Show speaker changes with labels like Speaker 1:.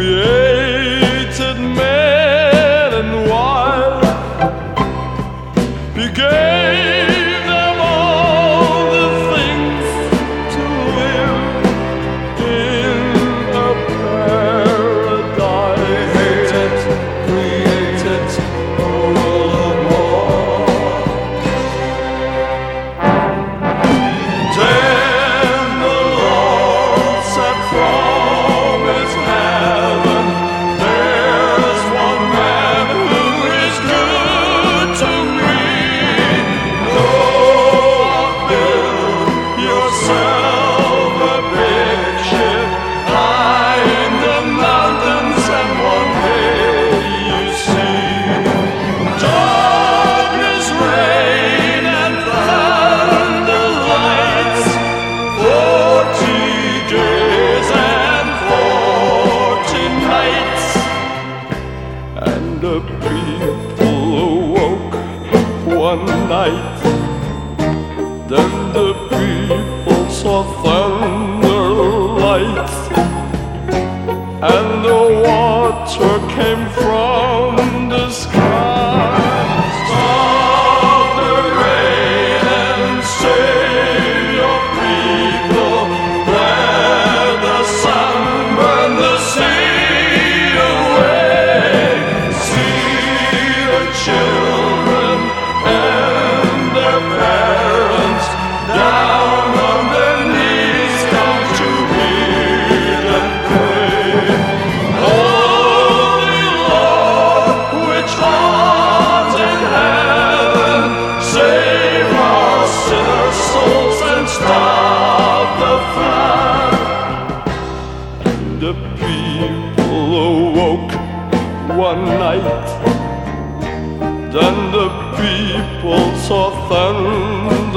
Speaker 1: created man and wife began. Then the people saw thunder lights, and the water came from the sky. Stop the rain and save your people. Let the sun burn the sea away. See the children one night. Then the people saw thunder